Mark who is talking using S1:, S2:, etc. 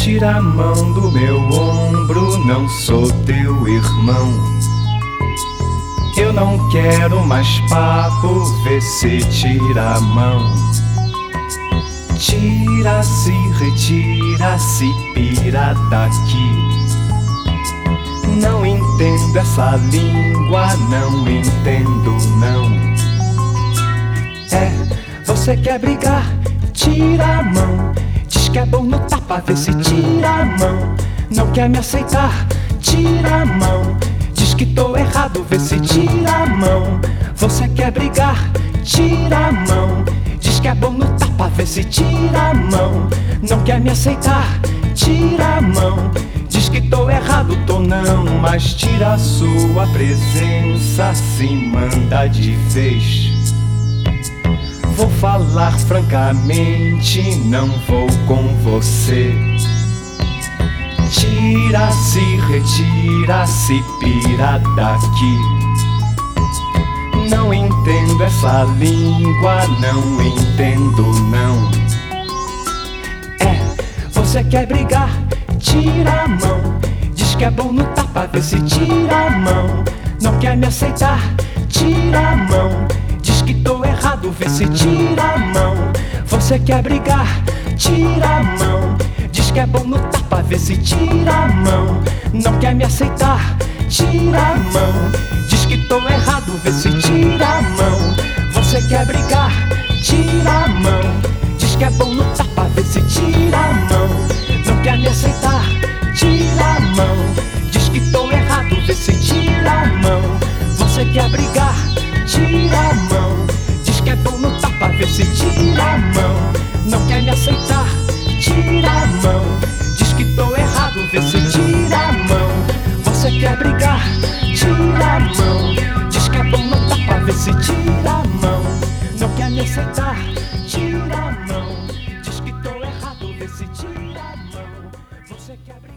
S1: Tira a mão do meu ombro, não sou teu irmão. Eu não quero mais papo, vê se tira a mão. Tira-se, retira-se, pira daqui. Não entendo essa língua, não entendo não. É, você quer brigar? Tira a mão. Que é bom no tapa, vê se tira a mão. Não quer me aceitar? Tira a mão. Diz que tô errado, vê se tira a mão. Você quer brigar? Tira a mão. Diz que é bom no tapa, vê se tira a mão. Não quer me aceitar? Tira a mão. Diz que tô errado, tô não, mas tira a sua presença, se manda de vez. Vou falar francamente, não vou com você. Tira-se, retira-se, pira daqui. Não entendo essa língua, não entendo não. É, você quer brigar? Tira a mão. Diz que é bom no tapa, vê se tira a mão. Não quer me aceitar? Tira a mão. Que tô errado, vê se tira a mão. Você quer brigar? Tira a mão. Diz que é bom no tapa, vê se tira a mão. Não quer me aceitar? Tira a mão. Diz que tô errado, vê se tira a mão. Você quer brigar? Tira a mão. me aceitar. Tira a mão, diz que tô errado, vê se tira a mão. Você quer brigar? Tira a mão, diz que é bom no tapa, vê se tira a mão. Não quer me aceitar? Tira a mão, diz que tô errado, vê se tira a mão. Você quer brigar?